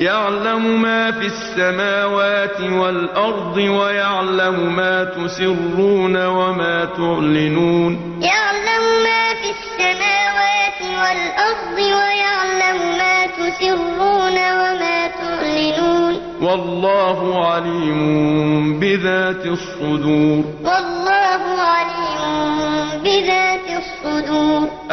يعلم ما في السماوات والأرض ويعلم ما تسرون وما تعلنون. يعلم ما في السماوات والأرض ويعلم ما تسرون وما تعلنون. والله عليم بذات الصدور. والله عليم بذات الصدور.